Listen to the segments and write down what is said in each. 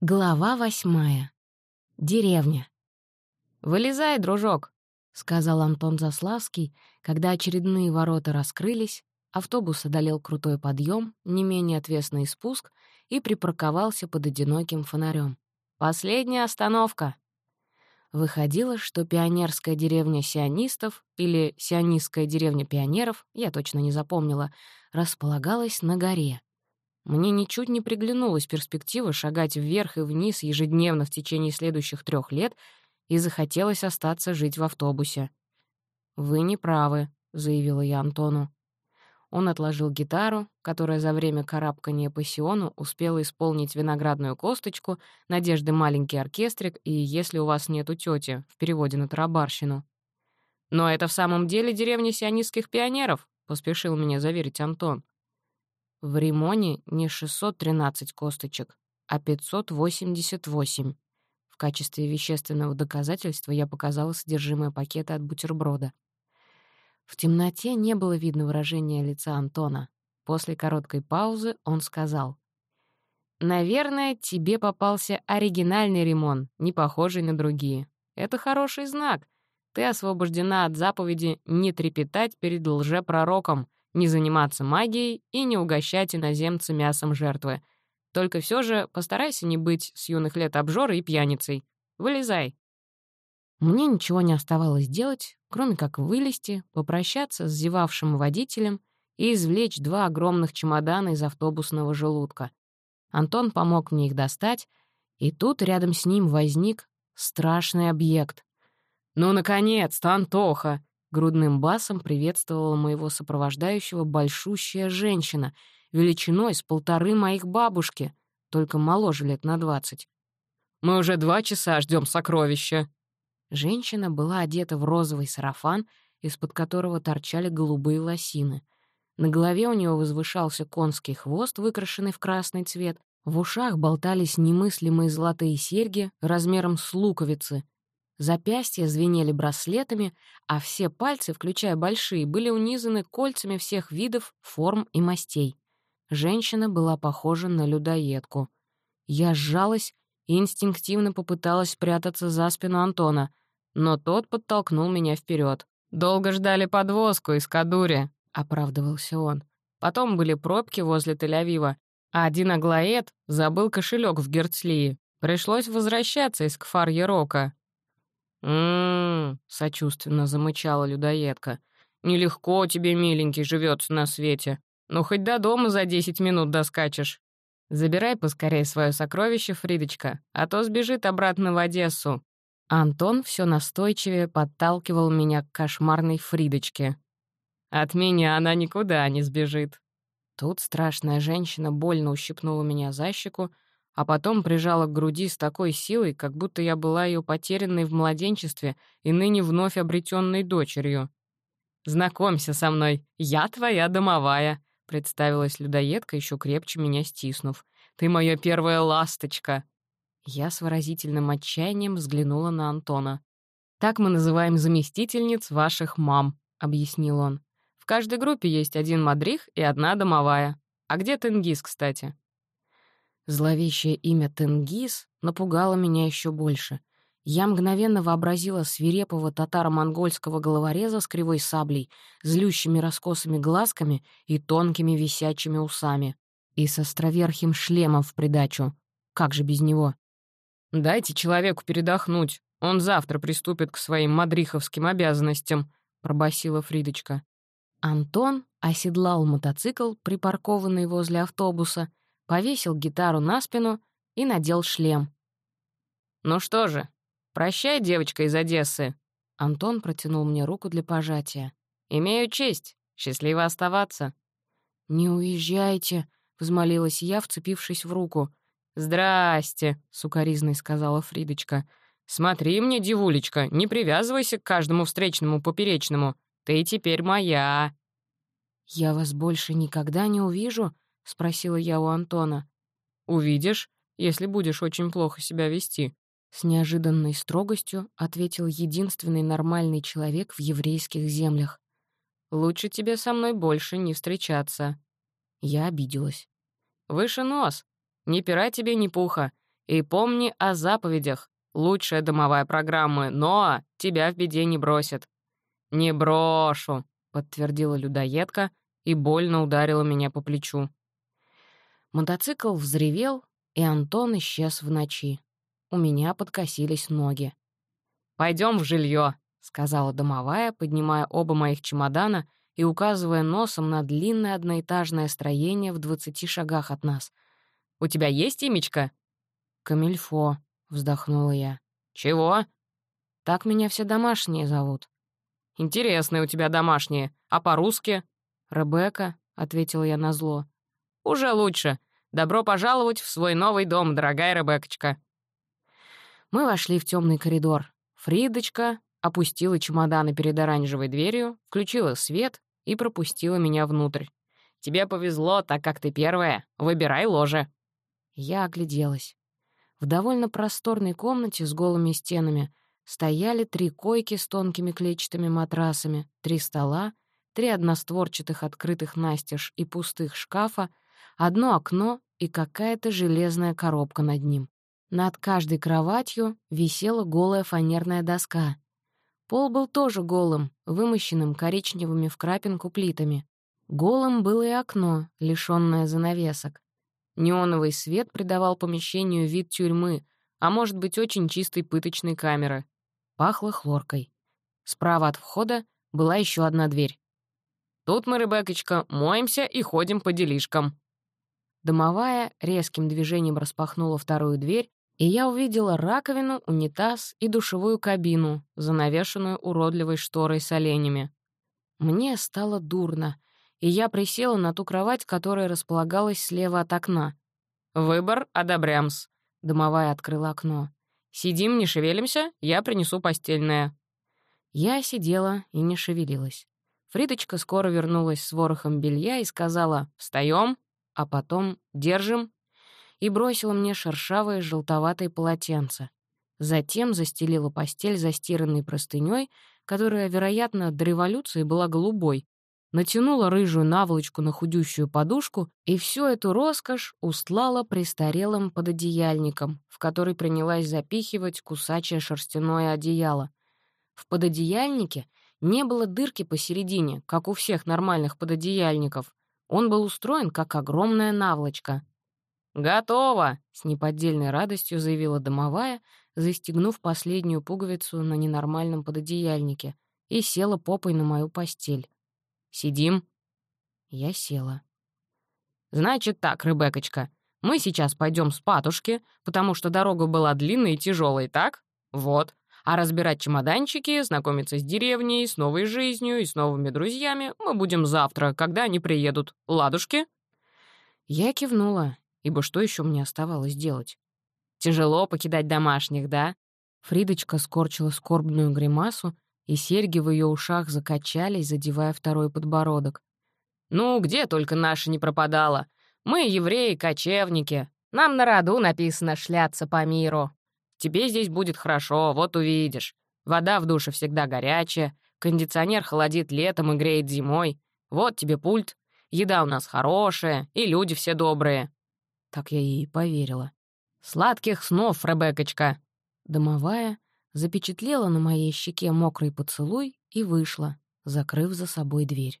Глава восьмая. Деревня. «Вылезай, дружок», — сказал Антон Заславский, когда очередные ворота раскрылись, автобус одолел крутой подъем, не менее отвесный спуск и припарковался под одиноким фонарем. «Последняя остановка». Выходило, что пионерская деревня сионистов или сионистская деревня пионеров, я точно не запомнила, располагалась на горе — мне ничуть не приглянулась перспектива шагать вверх и вниз ежедневно в течение следующих трех лет и захотелось остаться жить в автобусе. «Вы не правы», — заявила я Антону. Он отложил гитару, которая за время карабкания по Сиону успела исполнить виноградную косточку, Надежды маленький оркестрик и «Если у вас нету тети» в переводе на тарабарщину. «Но это в самом деле деревня сионистских пионеров», — поспешил меня заверить Антон. В Римоне не 613 косточек, а 588. В качестве вещественного доказательства я показала содержимое пакета от бутерброда. В темноте не было видно выражения лица Антона. После короткой паузы он сказал. «Наверное, тебе попался оригинальный ремон, не похожий на другие. Это хороший знак. Ты освобождена от заповеди не трепетать перед лжепророком, не заниматься магией и не угощать иноземца мясом жертвы. Только все же постарайся не быть с юных лет обжорой и пьяницей. Вылезай. Мне ничего не оставалось делать, кроме как вылезти, попрощаться с зевавшим водителем и извлечь два огромных чемодана из автобусного желудка. Антон помог мне их достать, и тут рядом с ним возник страшный объект. «Ну, наконец-то, Антоха!» Грудным басом приветствовала моего сопровождающего большущая женщина, величиной с полторы моих бабушки, только моложе лет на двадцать. «Мы уже два часа ждем сокровища». Женщина была одета в розовый сарафан, из-под которого торчали голубые лосины. На голове у нее возвышался конский хвост, выкрашенный в красный цвет, в ушах болтались немыслимые золотые серьги размером с луковицы — Запястья звенели браслетами, а все пальцы, включая большие, были унизаны кольцами всех видов, форм и мастей. Женщина была похожа на людоедку. Я сжалась и инстинктивно попыталась спрятаться за спину Антона, но тот подтолкнул меня вперед. «Долго ждали подвозку из Кадури», — оправдывался он. Потом были пробки возле Тель-Авива, а один аглоед забыл кошелек в Герцлии. Пришлось возвращаться из Кфар-Ерока. «М-м-м», сочувственно замычала людоедка. «Нелегко тебе, миленький, живется на свете. Ну, хоть до дома за десять минут доскачешь. Забирай поскорее свое сокровище, Фридочка, а то сбежит обратно в Одессу». Антон все настойчивее подталкивал меня к кошмарной Фридочке. «От меня она никуда не сбежит». Тут страшная женщина больно ущипнула меня за щеку, а потом прижала к груди с такой силой, как будто я была ее потерянной в младенчестве и ныне вновь обретенной дочерью. «Знакомься со мной, я твоя домовая», — представилась людоедка, еще крепче меня стиснув. «Ты моя первая ласточка». Я с выразительным отчаянием взглянула на Антона. «Так мы называем заместительниц ваших мам», — объяснил он. «В каждой группе есть один мадрих и одна домовая. А где Тенгиз, кстати?» Зловещее имя Тенгиз напугало меня еще больше. Я мгновенно вообразила свирепого татаро-монгольского головореза с кривой саблей, злющими раскосыми глазками и тонкими висячими усами. И с островерхим шлемом в придачу. Как же без него? «Дайте человеку передохнуть. Он завтра приступит к своим мадриховским обязанностям», — пробасила Фридочка. Антон оседлал мотоцикл, припаркованный возле автобуса, повесил гитару на спину и надел шлем. «Ну что же, прощай, девочка из Одессы!» Антон протянул мне руку для пожатия. «Имею честь. Счастливо оставаться». «Не уезжайте», — взмолилась я, вцепившись в руку. «Здрасте», — сукоризной сказала Фридочка. «Смотри мне, девулечка, не привязывайся к каждому встречному поперечному. Ты теперь моя». «Я вас больше никогда не увижу», — спросила я у Антона. «Увидишь, если будешь очень плохо себя вести», — с неожиданной строгостью ответил единственный нормальный человек в еврейских землях. «Лучше тебе со мной больше не встречаться». Я обиделась. «Выше нос. Ни пера тебе, ни пуха. И помни о заповедях. Лучшая домовая программа, но тебя в беде не бросит». «Не брошу», — подтвердила людоедка и больно ударила меня по плечу. Мотоцикл взревел, и Антон исчез в ночи. У меня подкосились ноги. Пойдем в жилье, сказала домовая, поднимая оба моих чемодана и указывая носом на длинное одноэтажное строение в двадцати шагах от нас. «У тебя есть имечко?» «Камильфо», — вздохнула я. «Чего?» «Так меня все домашние зовут». «Интересные у тебя домашние. А по-русски?» «Ребекка», — ответила я назло. «Уже лучше. Добро пожаловать в свой новый дом, дорогая Ребекочка». Мы вошли в темный коридор. Фридочка опустила чемоданы перед оранжевой дверью, включила свет и пропустила меня внутрь. «Тебе повезло, так как ты первая. Выбирай ложе». Я огляделась. В довольно просторной комнате с голыми стенами стояли три койки с тонкими клетчатыми матрасами, три стола, три одностворчатых открытых настежь и пустых шкафа, одно окно и какая-то железная коробка над ним. Над каждой кроватью висела голая фанерная доска. Пол был тоже голым, вымощенным коричневыми в крапинку плитами. Голым было и окно, лишённое занавесок. Неоновый свет придавал помещению вид тюрьмы, а может быть, очень чистой пыточной камеры. Пахло хлоркой. Справа от входа была еще одна дверь. «Тут мы, Ребекочка, моемся и ходим по делишкам». Домовая резким движением распахнула вторую дверь, и я увидела раковину, унитаз и душевую кабину, занавешенную уродливой шторой с оленями. Мне стало дурно — и я присела на ту кровать, которая располагалась слева от окна. «Выбор одобрямс», — домовая открыла окно. «Сидим, не шевелимся, я принесу постельное». Я сидела и не шевелилась. Фридочка скоро вернулась с ворохом белья и сказала «Встаем», а потом «Держим» и бросила мне шершавое желтоватое полотенце. Затем застелила постель застиранной простынёй, которая, вероятно, до революции была голубой, натянула рыжую наволочку на худющую подушку и всю эту роскошь устлала престарелым пододеяльником, в который принялась запихивать кусачее шерстяное одеяло. В пододеяльнике не было дырки посередине, как у всех нормальных пододеяльников. Он был устроен, как огромная наволочка. «Готово!» — с неподдельной радостью заявила домовая, застегнув последнюю пуговицу на ненормальном пододеяльнике, и села попой на мою постель. Сидим?» Я села. «Значит так, Ребекочка, мы сейчас пойдем с патушки, потому что дорога была длинной и тяжелой, так? Вот. А разбирать чемоданчики, знакомиться с деревней, с новой жизнью и с новыми друзьями мы будем завтра, когда они приедут. Ладушки?» Я кивнула, ибо что еще мне оставалось делать? «Тяжело покидать домашних, да?» Фридочка скорчила скорбную гримасу и серьги в ее ушах закачались, задевая второй подбородок. «Ну, где только наша не пропадала? Мы евреи-кочевники. Нам на роду написано шляться по миру. Тебе здесь будет хорошо, вот увидишь. Вода в душе всегда горячая, кондиционер холодит летом и греет зимой. Вот тебе пульт. Еда у нас хорошая, и люди все добрые». Так я ей и поверила. «Сладких снов, Ребекочка!» Домовая запечатлела на моей щеке мокрый поцелуй и вышла, закрыв за собой дверь.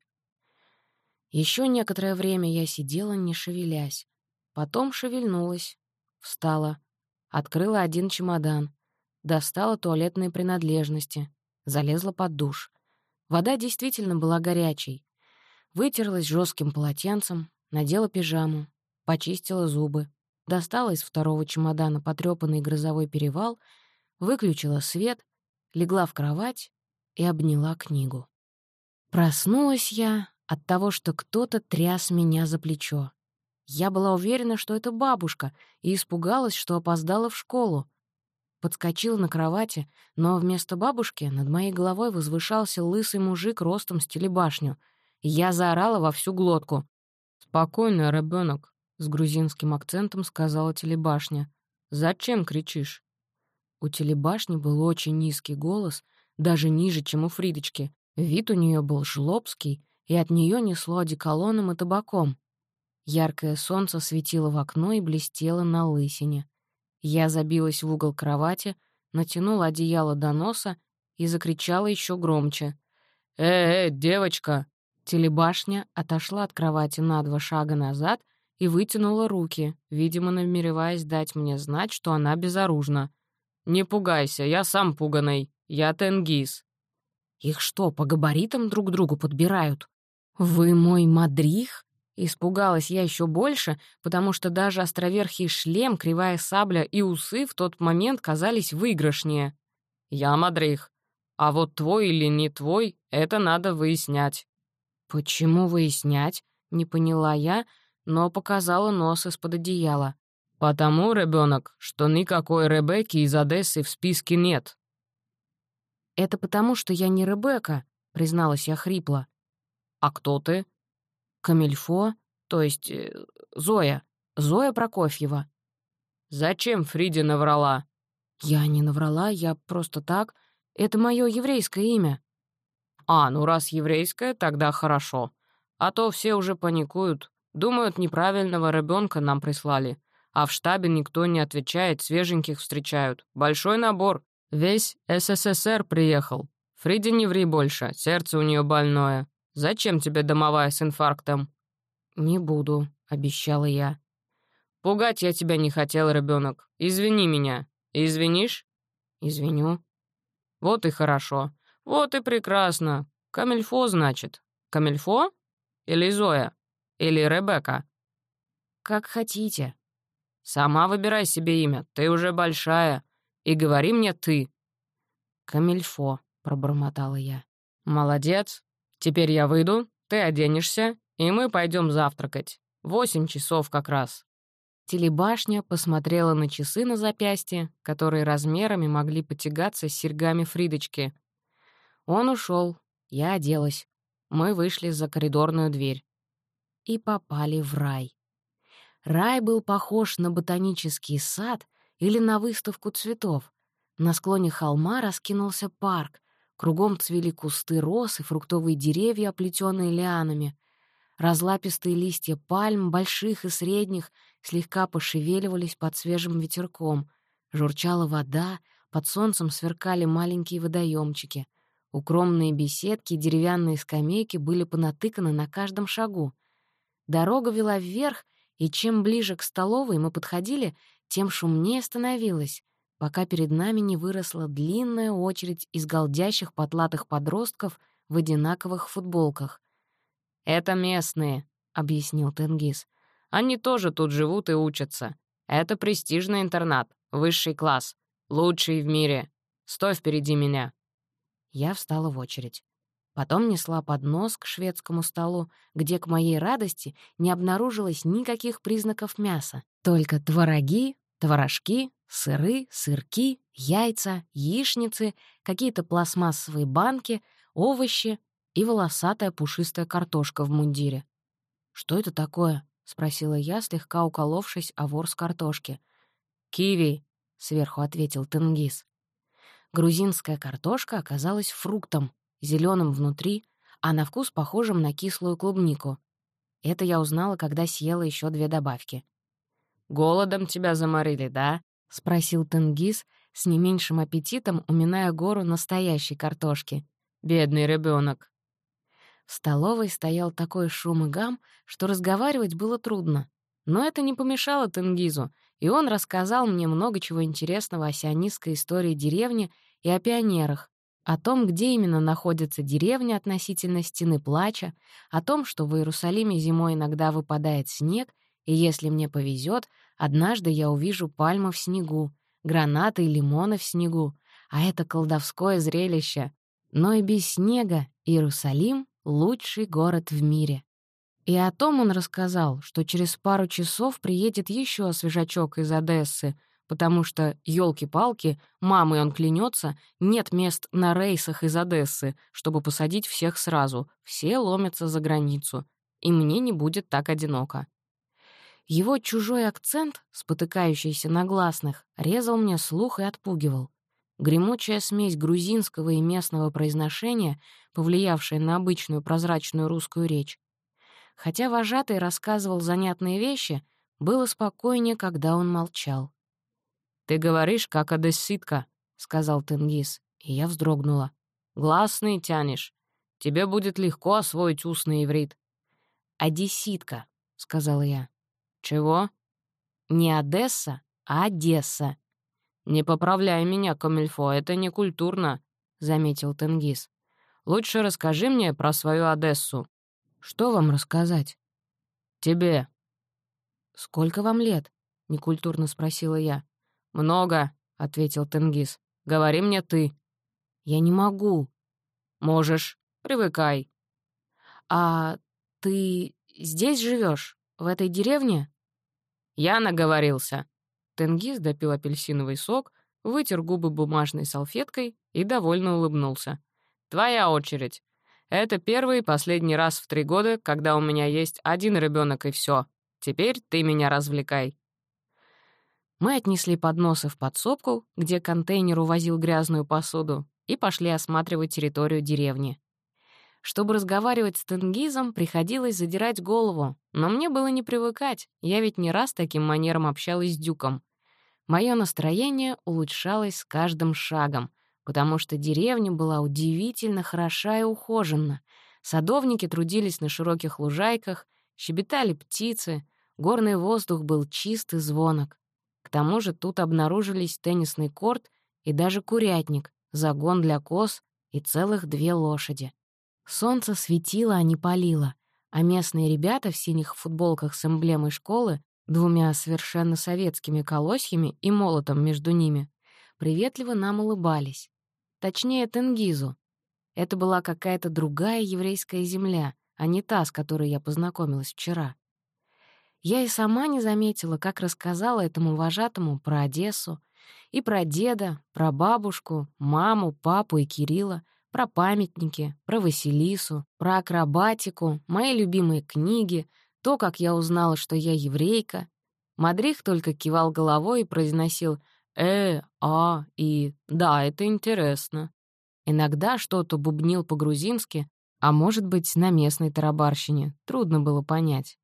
Еще некоторое время я сидела, не шевелясь. Потом шевельнулась, встала, открыла один чемодан, достала туалетные принадлежности, залезла под душ. Вода действительно была горячей. Вытерлась жестким полотенцем, надела пижаму, почистила зубы, достала из второго чемодана потрёпанный грозовой перевал — выключила свет, легла в кровать и обняла книгу. Проснулась я от того, что кто-то тряс меня за плечо. Я была уверена, что это бабушка, и испугалась, что опоздала в школу. Подскочила на кровати, но вместо бабушки над моей головой возвышался лысый мужик ростом с телебашню. Я заорала во всю глотку. «Спокойно, ребенок, с грузинским акцентом сказала телебашня. «Зачем кричишь?» У телебашни был очень низкий голос, даже ниже, чем у Фридочки. Вид у нее был жлобский, и от нее несло одеколоном и табаком. Яркое солнце светило в окно и блестело на лысине. Я забилась в угол кровати, натянула одеяло до носа и закричала еще громче. «Э, э, девочка!» Телебашня отошла от кровати на два шага назад и вытянула руки, видимо, намереваясь дать мне знать, что она безоружна. «Не пугайся, я сам пуганый. Я Тенгиз». «Их что, по габаритам друг другу подбирают?» «Вы мой мадрих?» Испугалась я еще больше, потому что даже островерхий шлем, кривая сабля и усы в тот момент казались выигрышнее. «Я мадрих. А вот твой или не твой, это надо выяснять». «Почему выяснять?» — не поняла я, но показала нос из-под одеяла. «Потому, ребенок, что никакой Ребекки из Одессы в списке нет». «Это потому, что я не Ребекка», — призналась я хрипло. «А кто ты?» Камильфо, то есть э, Зоя, Зоя Прокофьева. «Зачем Фриде наврала?» «Я не наврала, я просто так. Это мое еврейское имя». «А, ну раз еврейское, тогда хорошо. А то все уже паникуют. Думают, неправильного ребенка нам прислали. А в штабе никто не отвечает, свеженьких встречают. Большой набор. Весь СССР приехал. Фриде не ври больше, сердце у нее больное. Зачем тебе домовая с инфарктом?» «Не буду», — обещала я. «Пугать я тебя не хотел, ребенок. Извини меня. Извинишь?» «Извиню». «Вот и хорошо. Вот и прекрасно. Камильфо, значит. Камильфо? Или Зоя? Или Ребекка?» «Как хотите». «Сама выбирай себе имя. Ты уже большая. И говори мне ты». «Камильфо», — пробормотала я. «Молодец. Теперь я выйду, ты оденешься, и мы пойдем завтракать. Восемь часов как раз». Телебашня посмотрела на часы на запястье, которые размерами могли потягаться с серьгами Фридочки. Он ушел, я оделась. Мы вышли за коридорную дверь. И попали в рай. Рай был похож на ботанический сад или на выставку цветов. На склоне холма раскинулся парк, Кругом цвели кусты роз и фруктовые деревья, оплетенные лианами. Разлапистые листья пальм, больших и средних, слегка пошевеливались под свежим ветерком. Журчала вода, под солнцем сверкали маленькие водоемчики. Укромные беседки и деревянные скамейки были понатыканы на каждом шагу. Дорога вела вверх, и чем ближе к столовой мы подходили, тем шумнее становилось пока перед нами не выросла длинная очередь из голдящих потлатых подростков в одинаковых футболках. «Это местные», — объяснил Тенгиз. «Они тоже тут живут и учатся. Это престижный интернат, высший класс, лучший в мире. Стой впереди меня». Я встала в очередь. Потом несла поднос к шведскому столу, где, к моей радости, не обнаружилось никаких признаков мяса, только твороги, творожки, Сыры, сырки, яйца, яичницы, какие-то пластмассовые банки, овощи и волосатая пушистая картошка в мундире. «Что это такое?» — спросила я, слегка уколовшись о ворс картошки. «Киви», — сверху ответил Тенгиз. Грузинская картошка оказалась фруктом, зеленым внутри, а на вкус похожим на кислую клубнику. Это я узнала, когда съела еще две добавки. «Голодом тебя заморили, да?» — спросил Тенгиз с не меньшим аппетитом, уминая гору настоящей картошки. «Бедный ребенок. В столовой стоял такой шум и гам, что разговаривать было трудно. Но это не помешало Тенгизу, и он рассказал мне много чего интересного о сионистской истории деревни и о пионерах, о том, где именно находится деревня относительно Стены Плача, о том, что в Иерусалиме зимой иногда выпадает снег, и если мне повезет, Однажды я увижу пальмы в снегу, гранаты и лимоны в снегу, а это колдовское зрелище. Но и без снега Иерусалим — лучший город в мире. И о том он рассказал, что через пару часов приедет еще свежачок из Одессы, потому что, елки палки мамой он клянется, нет мест на рейсах из Одессы, чтобы посадить всех сразу, все ломятся за границу, и мне не будет так одиноко. Его чужой акцент, спотыкающийся на гласных, резал мне слух и отпугивал. Гремучая смесь грузинского и местного произношения, повлиявшая на обычную прозрачную русскую речь. Хотя вожатый рассказывал занятные вещи, было спокойнее, когда он молчал. «Ты говоришь, как одесситка», — сказал Тенгиз, и я вздрогнула. «Гласный тянешь. Тебе будет легко освоить устный иврит». «Одесситка», — сказала я. «Чего?» «Не Одесса, а Одесса». «Не поправляй меня, Камильфо, это не культурно», — заметил Тенгиз. «Лучше расскажи мне про свою Одессу». «Что вам рассказать?» «Тебе». «Сколько вам лет?» — некультурно спросила я. «Много», — ответил Тенгиз. «Говори мне ты». «Я не могу». «Можешь. Привыкай». «А ты здесь живешь, в этой деревне?» «Я наговорился». Тенгиз допил апельсиновый сок, вытер губы бумажной салфеткой и довольно улыбнулся. «Твоя очередь. Это первый и последний раз в три года, когда у меня есть один ребенок и все. Теперь ты меня развлекай». Мы отнесли подносы в подсобку, где контейнер увозил грязную посуду, и пошли осматривать территорию деревни. Чтобы разговаривать с Тенгизом, приходилось задирать голову, но мне было не привыкать, я ведь не раз таким манером общалась с Дюком. Мое настроение улучшалось с каждым шагом, потому что деревня была удивительно хороша и ухожена. Садовники трудились на широких лужайках, щебетали птицы, горный воздух был чист и звонок. К тому же тут обнаружились теннисный корт и даже курятник, загон для коз и целых две лошади. Солнце светило, а не палило, а местные ребята в синих футболках с эмблемой школы, двумя совершенно советскими колосьями и молотом между ними, приветливо нам улыбались. Точнее, Тенгизу. Это была какая-то другая еврейская земля, а не та, с которой я познакомилась вчера. Я и сама не заметила, как рассказала этому вожатому про Одессу, и про деда, про бабушку, маму, папу и Кирилла, про памятники, про Василису, про акробатику, мои любимые книги, то, как я узнала, что я еврейка. Мадрих только кивал головой и произносил «э», «а» и «да, это интересно». Иногда что-то бубнил по-грузински, а может быть, на местной тарабарщине, трудно было понять.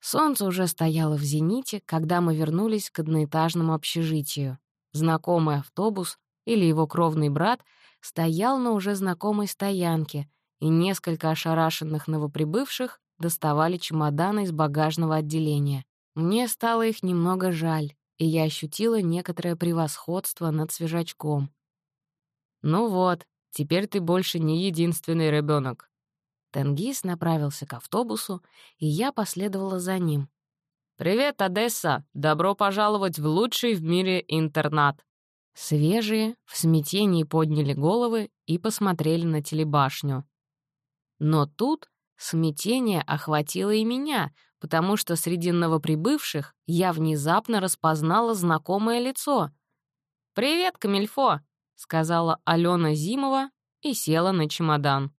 Солнце уже стояло в зените, когда мы вернулись к одноэтажному общежитию. Знакомый автобус или его кровный брат стоял на уже знакомой стоянке, и несколько ошарашенных новоприбывших доставали чемоданы из багажного отделения. Мне стало их немного жаль, и я ощутила некоторое превосходство над свежачком. «Ну вот, теперь ты больше не единственный ребенок, Тенгиз направился к автобусу, и я последовала за ним. «Привет, Одесса! Добро пожаловать в лучший в мире интернат!» Свежие в смятении подняли головы и посмотрели на телебашню. Но тут смятение охватило и меня, потому что среди новоприбывших я внезапно распознала знакомое лицо. «Привет, Камильфо!» — сказала Алена Зимова и села на чемодан.